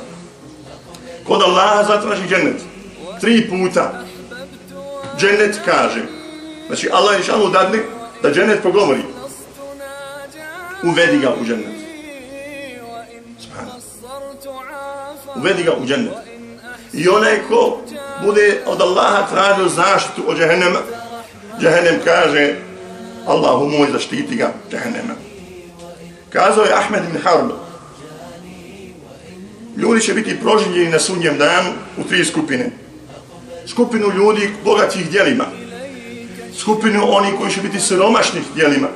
kod Allaha zatraži džennet tri puta džennet kaže znači Allah Ješanu dadne da džennet pogovori. uvedi ga u džennet. Uvedi ga u džennet. I onaj ko bude od Allaha tražio zaštitu od džehennema, džehennem kaže Allahu moj zaštiti ga džehennema. Kazao je Ahmed ibn Harb, ljudi će biti proživljeni na sunnjem danu u tri skupine. Skupinu ljudi bogatih dijelima, skupinu oni koji će biti siromašnih dijelima,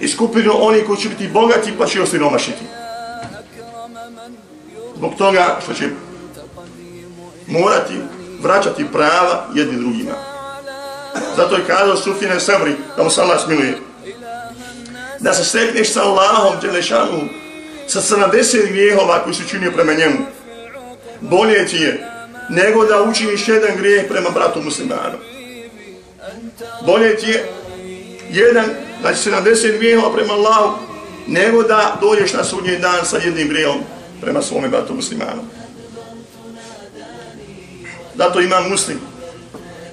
i skupinu oni koji će biti bogati pa će osiromašiti. Zbog toga što će morati vraćati prava jedni drugima. Zato je kazao Sufine Sabri, da mu se Allah smiluje, da se stekneš sa Allahom, Đelešanu, sa 70 grijehova koji su činio prema njemu. Bolje ti je nego da učiniš jedan grijeh prema bratu muslimanu. Bolje ti je jedan znači 70 grijehova prema Allahu, nego da dođeš na sudnji dan sa jednim grijehom prema svome bratu muslimanu. Zato imam muslim.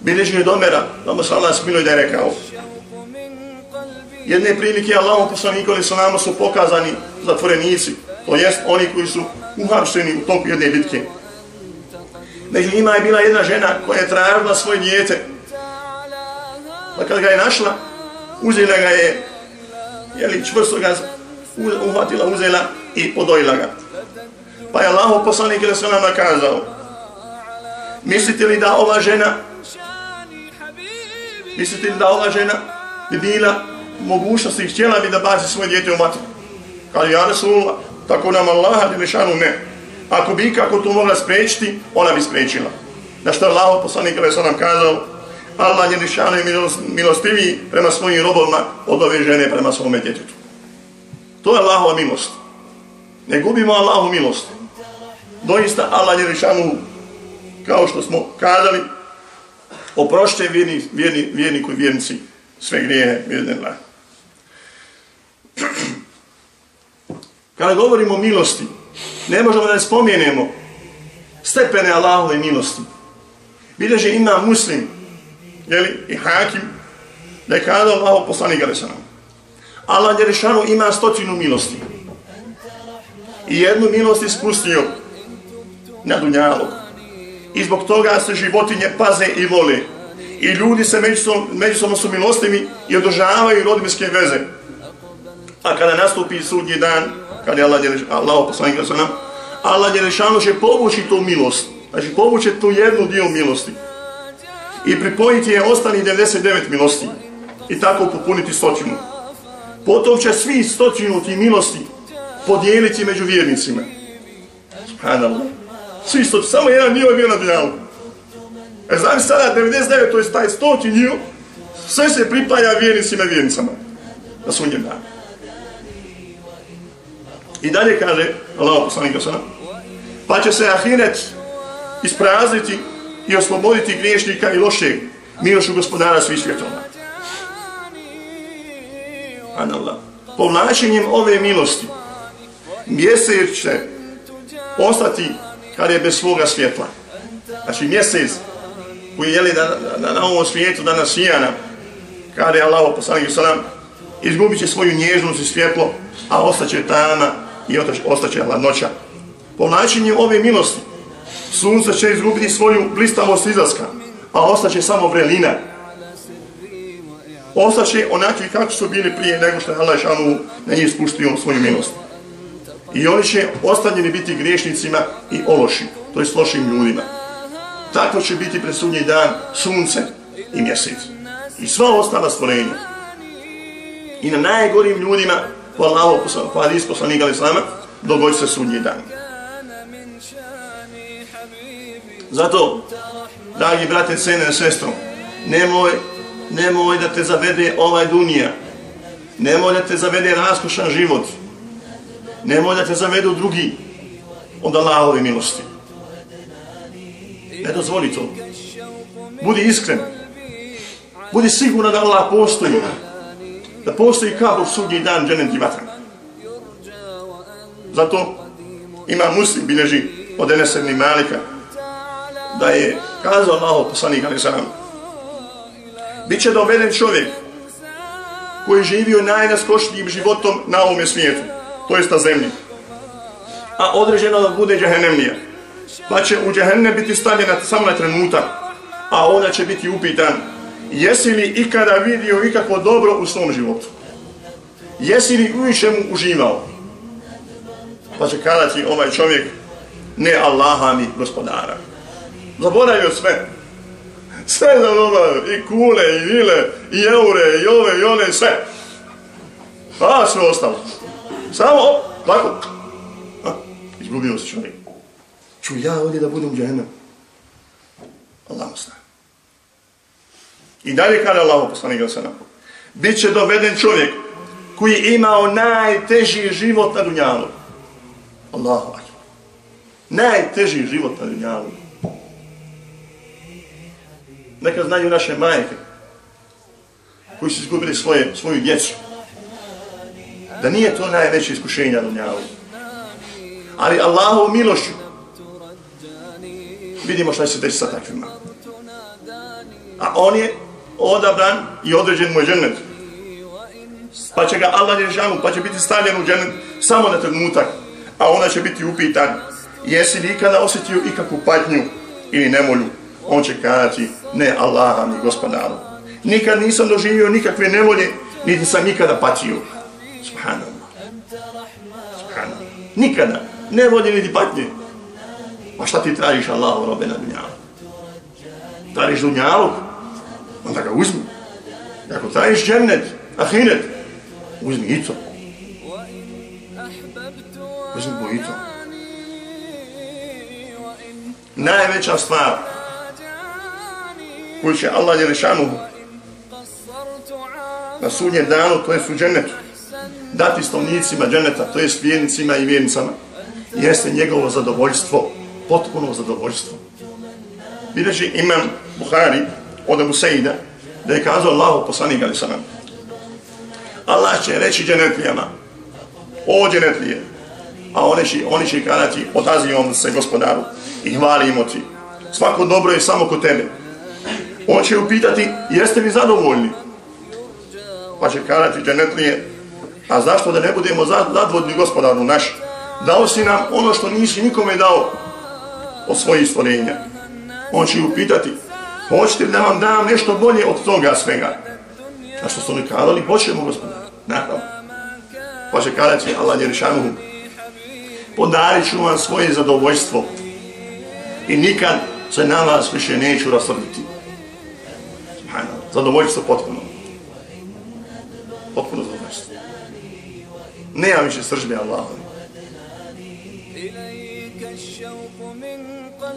Bileži je domera, da mu Allah smiluje da je rekao. Jedne prilike Allahom poslanikom i salama su pokazani zatvorenici, to jest oni koji su uharšeni u toku jedne bitke. Među njima je bila jedna žena koja je tražila svoje djete. Pa kad ga je našla, uzela ga je, jeli, čvrsto ga uhvatila, uzela i podojila ga. Pa je Allah poslanik ili se nam nakazao, mislite li da ova žena, mislite li da ova žena bi bila mogućnost i htjela bi da baci svoje djete u matru? Kaže, ja Rasulullah, tako nam Allah, Đelešanu ne. Ako bi kako to mogla spriječiti, ona bi spriječila. Na što Allah poslanik ili nam kazao, Allah je i milostiviji prema svojim robovima od ove žene prema svome djetetu. To je Allahova milost. Ne gubimo Allahu milost. Doista Allah je kao što smo kazali, oprošte vjerni, vjerni, vjerniku i vjernici sve grijehe vjerne Kada govorimo o milosti, ne možemo da ne spomenemo stepene Allahove milosti. Bileže ima muslim, jeli, i hakim, da je kada Allah poslanik Alešanu. Allah Alešanu ima stotinu milosti. I jednu milost ispustio na dunjalog. I zbog toga se životinje paze i vole. I ljudi se međusobno, međusobno su milostivi i održavaju rodbinske veze. A kada nastupi sudnji dan, kada je Allah, Allah poslanik Alešanu, Allah Alešanu će povući tu milost. Znači povući tu jednu dio milosti i pripojiti je ostani 99 milosti i tako popuniti stotinu. Potom će svi stotinu ti milosti podijeliti među vjernicima. Subhanallah. Svi stotinu, samo jedan dio je bio na dunjalu. E znam sada 99, to je taj stotinu dio, sve se pripaja vjernicima i vjernicama. Na sunnjem danu. I dalje kaže Allah poslanika sana, pa će se ahiret isprazniti i osloboditi griješnika i lošeg milošu gospodara svih svjetova. Anallah. Povlačenjem ove milosti mjesec će ostati kada je bez svoga svjetla. Znači mjesec koji je na, na, na ovom svijetu danas sijana kada je Allah poslanik sallam, izgubit će svoju nježnost i svjetlo, a ostaće tama i ostaće hladnoća. Povlačenjem ove milosti, sunce će izgubiti svoju blistavost izlaska, a ostaće samo vrelina. Ostaće onakvi kako su bili prije nego što je Allah šanu na njih spustio svoju milost. I oni će ostavljeni biti griješnicima i ološi, to je lošim ljudima. Tako će biti presudnji dan sunce i mjesec. I sva ostala stvorenja. I na najgorim ljudima, po Allahu, po hadis poslanika Islama, dogodit se sudnji dan. Zato, dragi brate, cene, sestro, nemoj, nemoj da te zavede ovaj dunija. Nemoj da te zavede raskošan život. Nemoj da te zavedu drugi od Allahove milosti. Ne dozvoli to. Budi iskren. Budi siguran da Allah postoji. Da postoji kao sudnji dan dženet i vatra. Zato ima muslim bilježi od Enesebni Malika da je kazao Allah poslanik ali sam Biće doveden čovjek koji je živio najnaskošnijim životom na ovome svijetu, to jest na zemlji. A određeno da bude džahenemlija. Pa će u džahennem biti stavljena samo na trenutak, a ona će biti upitan jesi li ikada vidio ikakvo dobro u svom životu? Jesi li u čemu uživao? Pa će kadati ovaj čovjek ne Allaha mi gospodara zaboravio sve. Sve zaboravio, i kule, i vile, i eure, i ove, i one, sve. Pa sve ostalo. Samo, tako. A, izgubio se čovjek. Ču ja ovdje da budem džehennem. Allah zna. I dalje kada Allah poslanik ga bit će doveden čovjek koji je imao najteži život na dunjalu. Allahu akbar. Najteži život na dunjalu neka znaju naše majke koji su izgubili svoje, svoju djecu. Da nije to najveće iskušenje na dunjalu. Ali Allahu milošću vidimo šta će se desiti sa takvima. A on je odabran i određen moj džennet. Pa će ga Allah rješanu, pa će biti stavljen u džennet samo na trenutak. A ona će biti upitan, jesi li ikada osjetio ikakvu patnju ili nemolju? On će kazati, ne Allaha mi gospodaru. Nikad nisam doživio nikakve nevolje, niti sam ikada patio. Subhanallah. Subhanallah. Nikada. Nevolje niti patnje. Pa šta ti tražiš Allahu robe na dunjalu? Tražiš dunjalu? Onda ga uzmi. Ako traješ džennet, ahiret, uzmi i to. Uzmi bo i to. Najveća stvar koju će Allah Jelešanu na sudnjem danu, to je su džennetu, dati stavnicima dženneta, to je vjernicima i vjernicama, jeste njegovo zadovoljstvo, potpuno zadovoljstvo. Bileži imam Buhari od Abu Sejda, da je kazao Allah poslanik ali sam. Allah će reći dženetlijama, o dženetlije, a oni će, oni će kadati, odazivamo se gospodaru i hvalimo ti. Svako dobro je samo kod tebe. On će upitati, jeste li zadovoljni? Pa će kadati dženetlije, a zašto da ne budemo zadvodni gospodaru naš? Dao si nam ono što nisi nikome dao od svojih stvorenja. On će upitati, hoćete da vam dam nešto bolje od toga svega? A što su oni kadali, hoćemo gospodar. Naravno. Pa će Allah Njerišanuhu podarit ću vam svoje zadovoljstvo i nikad se na vas više neću rasrditi zadovoljstvo potpuno. Potpuno zadovoljstvo. Nema više sržbe Allahom.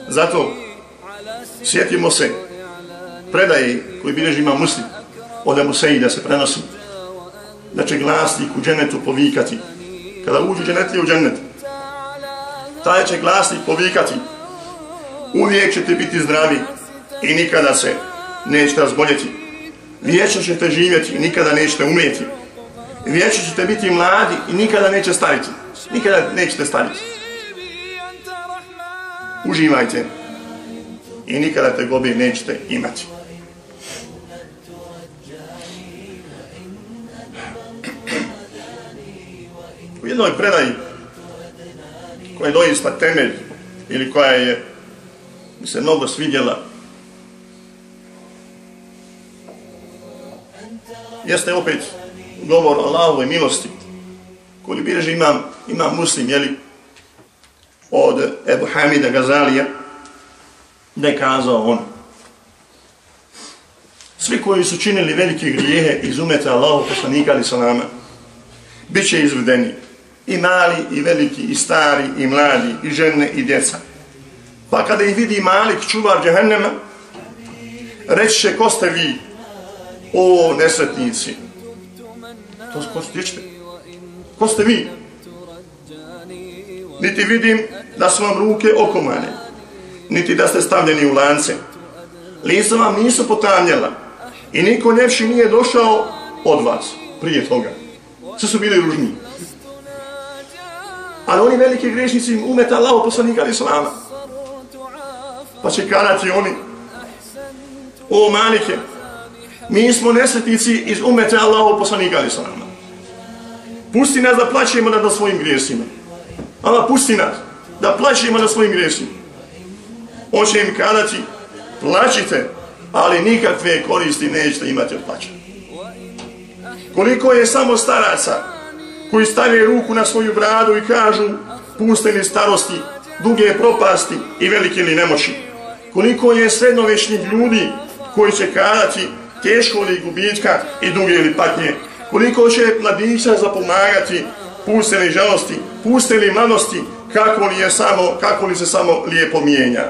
Zato sjetimo se predaje koji bilježi ima muslim od Ebu da se prenosi da će glasnik u dženetu povikati kada uđu dženetli u dženet taj će glasnik povikati uvijek ćete biti zdravi i nikada se nećete razboljeti vječno ćete živjeti i nikada nećete umjeti. Vječno ćete biti mladi i nikada neće stariti. Nikada nećete stariti. Uživajte i nikada te gobi nećete imati. Jednoj predaji koja je doista temelj ili koja je mi se mnogo svidjela jeste opet govor o Allahovoj milosti koji bilježi imam, imam muslim, jeli, od Ebu Hamida Gazalija, da je kazao on. Svi koji su činili velike grijehe iz umeta Allahu poslanika ali sa nama, bit će izvedeni. I mali, i veliki, i stari, i mladi, i žene, i djeca. Pa kada ih vidi malik, čuvar džehennema, reći će ko ste vi, o nesretnici. To ko ste, ko ste vi? Niti vidim da su vam ruke okomane, niti da ste stavljeni u lance. Lica vam nisu potamljala i niko ljepši nije došao od vas prije toga. Sve su bili ružni. Ali oni veliki grešnici im umeta Allaho poslanika ali. Pa će karati oni o manike mi smo nesretnici iz umeta Allaho poslanika ali. Pusti nas da plaćemo nad svojim grijesima. Allah pusti nas da plaćemo nad svojim griješima. On će im karati, plaćite, ali nikakve koristi nećete imati od plaćanja. Koliko je samo staraca koji stave ruku na svoju bradu i kažu pustene starosti, duge propasti i velike li nemoći. Koliko je srednovečnih ljudi koji će kadati teško li gubitka i duge li patnje. Koliko će mladića zapomagati pustene žalosti, pustene mladosti, kako li, je samo, kako li se samo lijepo mijenja.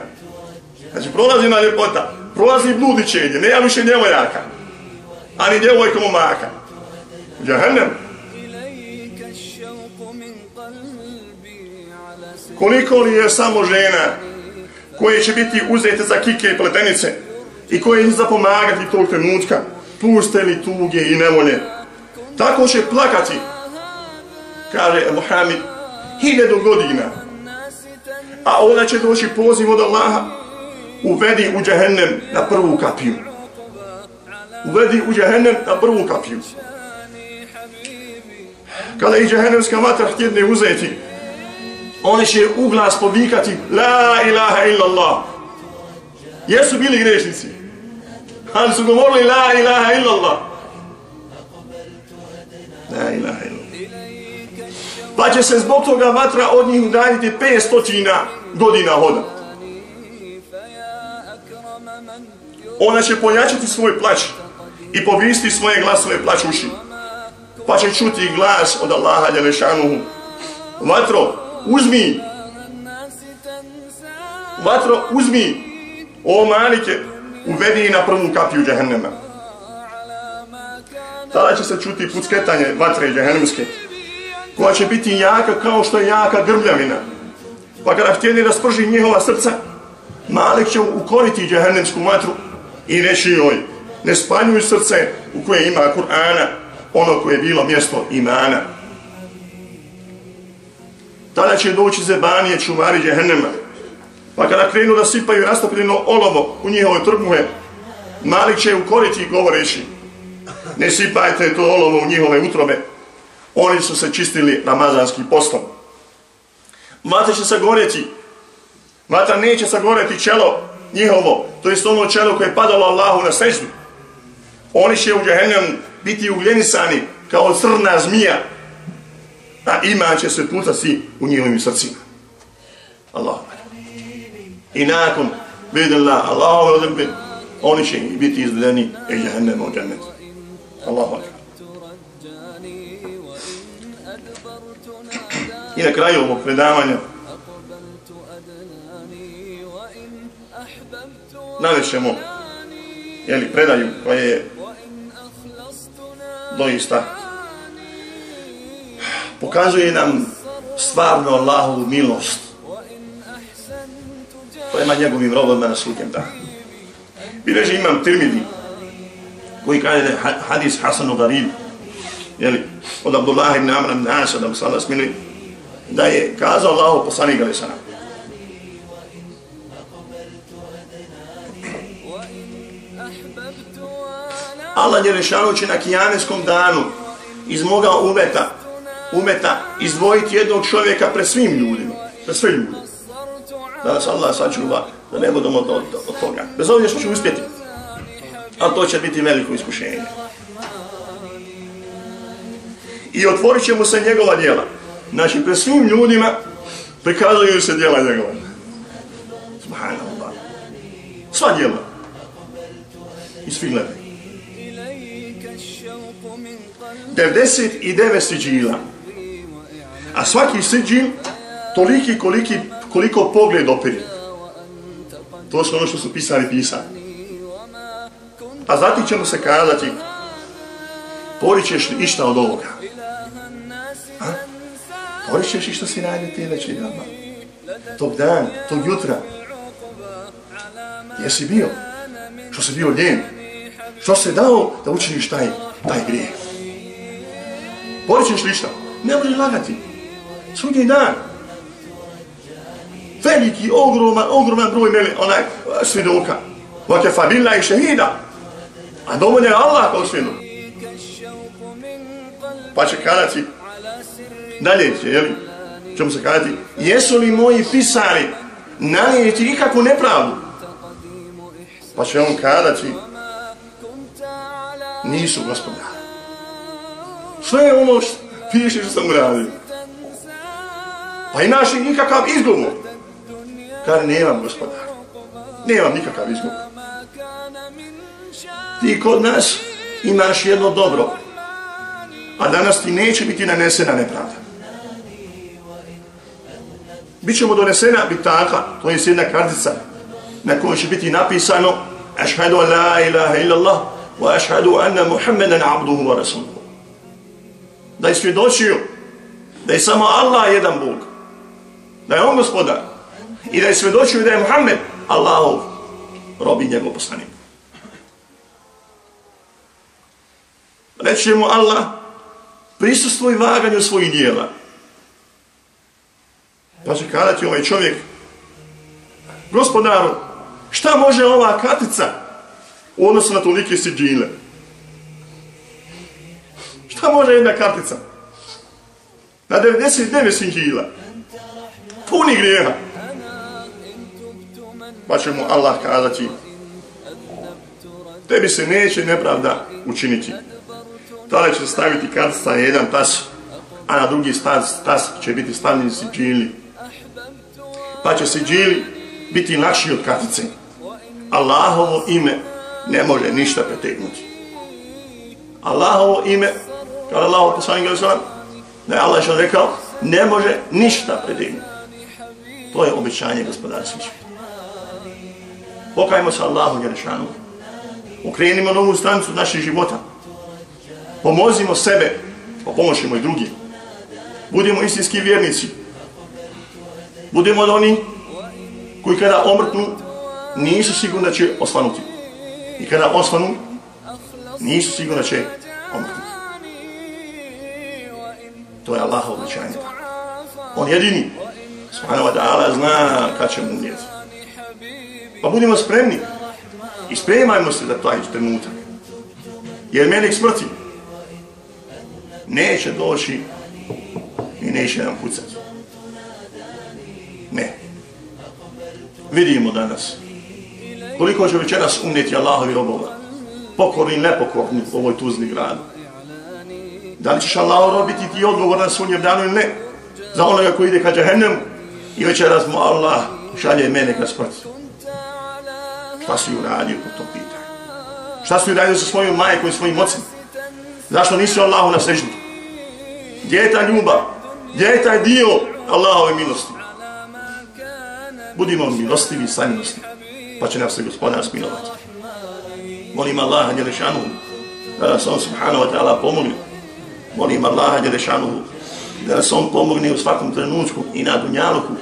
Znači, prolazi na ljepota, prolazi bludićenje, nema više djevojaka, ani djevojka momaka. Jahannem. Koliko li je samo žena koje će biti uzete za kike i pletenice i koje će zapomagati tog trenutka, puste li tuge i nevolje. Tako će plakati kaže Muhammed, hiljadu godina. A onda će doći poziv od Allaha, uvedi u džahennem na prvu kapiju. Uvedi u džahennem na prvu kapiju. Kada i džahennemska vatra htjedne uzeti, oni će u glas povikati La ilaha illallah. Jesu bili grešnici? Ali su govorili La ilaha illallah. La ilaha illallah pa će se zbog toga vatra od njih udaljiti 500 godina hoda. Ona će pojačati svoj plać i povisti svoje glasove plaćuši. Pa će čuti glas od Allaha Đelešanuhu. Vatro, uzmi! Vatro, uzmi! O malike, uvedi na prvu kapiju džehennema. Tada će se čuti pucketanje vatre džehennemske koja će biti jaka kao što je jaka grmljavina. Pa kada htjeli da sprži njihova srca, Malik će ukoriti džehennemsku matru i reći joj, ne spaljuj srce u koje ima Kur'ana, ono koje je bilo mjesto imana. Tada će doći zebanije čuvari džahennema. Pa kada krenu da sipaju rastopljeno olovo u njihove trbuhe, Malik će ukoriti govoreći, ne sipajte to olovo u njihove utrobe, Oni su se čistili ramazanski postom. Vatra će sagorjeti. Vatra neće sagorjeti čelo njihovo. To je ono čelo koje je padalo Allahu na seždu. Oni će u džahennem biti ugljenisani kao crna zmija. A iman će se putati u njihovim srcima. Allah. I nakon vidjela Allahove odrbe, oni će biti izvedeni i džahennem u džahennem. Allahu akbar. I na kraju ovog predavanja navećemo jeli, predaju koja je doista pokazuje nam stvarno Allahovu milost prema njegovim robama na sudnjem danu. Bileži imam Tirmidi koji kaže da je hadis Hasanu Garib jeli, od Abdullah ibn Amr ibn Asa da mu sada smili da je kazao Allahov poslanik ali sana. Allah je rešanući na kijaneskom danu iz moga uveta umeta izdvojiti jednog čovjeka pred svim ljudima, pred sve ljude. Da nas Allah sačuva, da ne budemo od, od, od toga. Bez ovdje što ću uspjeti. Ali to će biti veliko iskušenje. I otvorit će mu se njegova djela. Znači, pred svim ljudima prikazuju se djela njegova. Subhanallah. Sva djela. I svi gledaju. 99 siđila. A svaki siđil toliki koliki, koliko pogled operi. To su ono što su pisali pisani. A pa zatim ćemo se kazati poričeš li išta od ovoga? A? Poričeš li što si radio te večeri, Allah? Tog dan, tog jutra. Gdje si bio? Što si bio ljen? Što se dao da učiniš taj, taj grijeh? Poričeš li išta? Ne možeš lagati. Sudnji dan. Veliki, ogroman, ogroman broj mele, onaj, svjedoka. Vake fabila i šehida. A dovolje je Allah kao svjedok. Pa će kadati, dalje će, jel? Čemu se kadati, jesu li moji pisari nanijeti ikakvu nepravdu? Pa će on kadati, nisu gospodari. Sve ono što piše što sam uradio. Pa imaš li nikakav izgovor? Kaže, nemam gospodar. Nemam nikakav izgovor. Ti kod nas imaš jedno dobro, a danas ti neće biti nanesena nepravda. Bićemo donesena bitaka, to je jedna kartica, na kojoj će biti napisano Ašhadu an la ilaha illallah wa ašhadu anna Muhammedan abduhu wa rasuluhu. Da je svjedočio da je samo Allah jedan Bog, da je on gospodar i da je svedočio da je Muhammed Allahov rob i njegov poslanik. Reći mu Allah prisustvo i vaganju svojih dijela. Pa će kadati ovaj čovjek gospodaru, šta može ova katica u odnosu na tolike siđile? Šta može jedna kartica? Na 99 siđila. Puni grijeha. Pa će mu Allah kazati tebi se neće nepravda učiniti. Tada će staviti kartica na jedan tas, a na drugi tas, tas će biti stavljeni siđili. Pa će siđili biti lakši od kartice. Allahovo ime ne može ništa pretegnuti. Allahovo ime kada Allah poslanik alaihi sallam, da je Allah što rekao, ne može ništa pretegnuti. To je obećanje gospodara sviđa. Pokajmo se Allahu Đelešanu. Ukrenimo novu stranicu naših života. Pomozimo sebe, pa pomošimo i drugi. Budimo istinski vjernici. Budimo od oni koji kada omrtnu nisu sigurni da će osvanuti. I kada osvanu, nisu sigurni da će omrtnuti. To je Allahov običajni. On jedini. Subhanahu wa ta'ala zna kad ćemo mu umjeti. Pa budimo spremni. I spremajmo se za taj trenutak. Jer meni smrti neće doći i neće nam pucati. Ne. Vidimo danas koliko će večeras umjeti Allahovi robova. Pokorni nepokorni u ovoj tuzni gradu. Da li ćeš Allah robiti ti odgovor na sunjem danu ili ne? Za onoga koji ide ka džahennemu i večeras mu Allah šalje mene ka smrti. Šta si uradio po tom pitanju? Šta si uradio sa svojom majkom i svojim ocem? Zašto nisi Allahu na sežnu? Gdje je ta ljubav? Gdje je taj dio Allahove milosti? Budimo milostivi i samilosti, pa će nam se gospodar smilovati. Molim Allaha, Đelešanu, da nas on subhanahu wa ta'ala pomogne molim Allaha Đelešanuhu da nas on pomogne u svakom trenutku i na Dunjaluku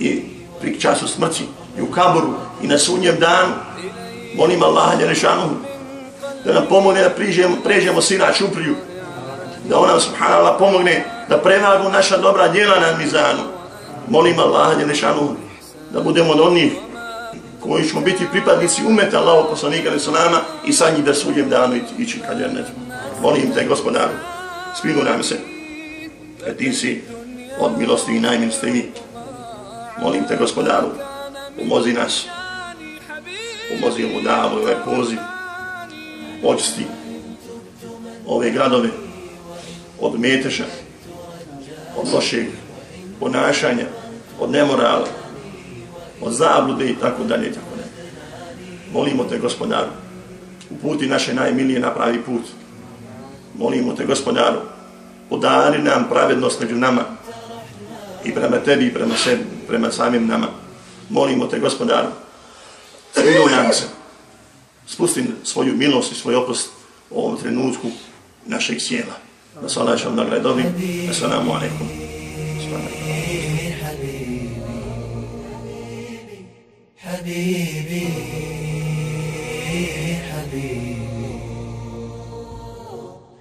i pri času smrti i u Kaboru i na sunjem danu. Molim Allaha Đelešanuhu da nam pomogne da prižemo, pređemo sina čupriju da ona subhanallah pomogne da prevagu naša dobra djela na mizanu. Molim Allaha Đelešanuhu da budemo od onih koji ćemo biti pripadnici umeta Allaho poslanika i sa njih da suđem danu ići kad je ne Molim te gospodaru, Spigurajmo se jer ti si od milosti i najmilostiviji. Molim te, gospodaru, pomozi nas, pomozi mu davu, ovaj poziv, očisti ove gradove od meteša, od lošeg ponašanja, od nemorala, od zablude i tako dalje i tako dalje. Molimo te, gospodaru, uputi naše najmilije na pravi put. Molimo te, gospodaru, podari nam pravednost među nama i prema tebi i prema, sebi, prema samim nama. Molimo te, gospodar, smilujam se, spustim svoju milost i svoj oprost u ovom trenutku našeg sjela. Da se Allah će vam nagledovi, Assalamu alaikum. Habibi, habibi, habibi.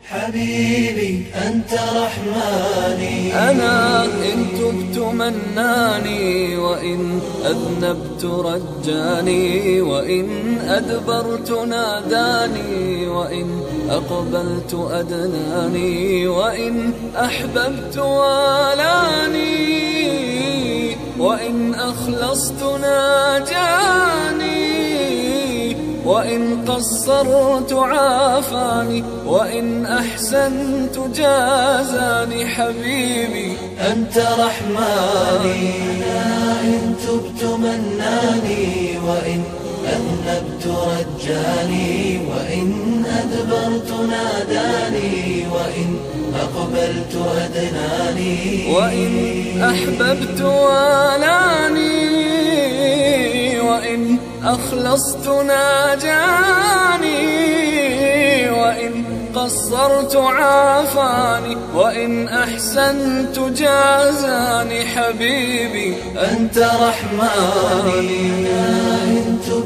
حبيبي أنت رحماني. أنا إن تبت مناني وإن أذنبت رجاني وإن أدبرت ناداني وإن أقبلت أدناني وإن أحببت والاني وإن أخلصت ناجاني. وإن قصرت عافاني وإن أحسنت جازاني حبيبي أنت رحماني. إن تبت مناني وإن أذنبت رجاني وإن أدبرت ناداني وإن أقبلت أدناني. وإن أحببت والاني. وإن أخلصت ناجاني وإن قصرت عافاني وإن أحسنت جازاني حبيبي أنت رحماني.